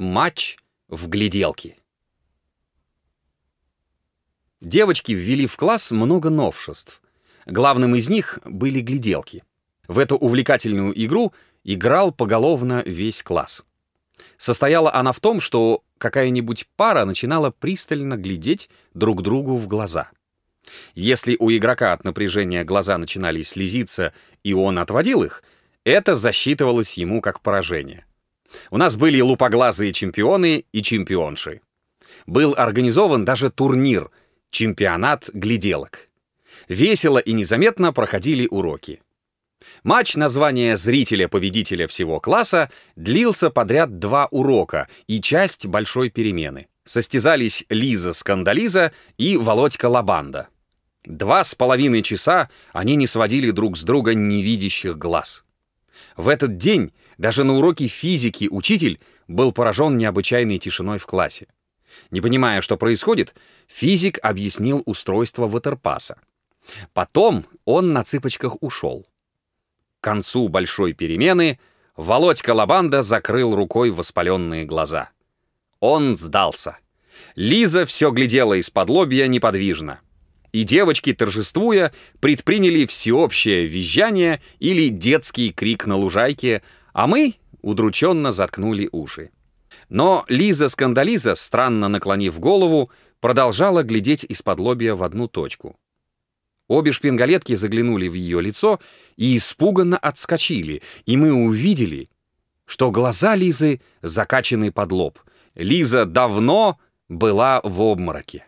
Матч в гляделки. Девочки ввели в класс много новшеств. Главным из них были гляделки. В эту увлекательную игру играл поголовно весь класс. Состояла она в том, что какая-нибудь пара начинала пристально глядеть друг другу в глаза. Если у игрока от напряжения глаза начинали слезиться, и он отводил их, это засчитывалось ему как поражение. У нас были лупоглазые чемпионы и чемпионши. Был организован даже турнир «Чемпионат гляделок». Весело и незаметно проходили уроки. Матч названия зрителя-победителя всего класса длился подряд два урока и часть большой перемены. Состязались Лиза Скандализа и Володька Лабанда. Два с половиной часа они не сводили друг с друга невидящих глаз. В этот день даже на уроке физики учитель был поражен необычайной тишиной в классе. Не понимая, что происходит, физик объяснил устройство ватерпаса. Потом он на цыпочках ушел. К концу большой перемены Володька Лабанда закрыл рукой воспаленные глаза. Он сдался. Лиза все глядела из-под лобья неподвижно. И девочки, торжествуя, предприняли всеобщее визжание или детский крик на лужайке, а мы удрученно заткнули уши. Но Лиза-скандализа, странно наклонив голову, продолжала глядеть из-под лобья в одну точку. Обе шпингалетки заглянули в ее лицо и испуганно отскочили, и мы увидели, что глаза Лизы закачаны под лоб. Лиза давно была в обмороке.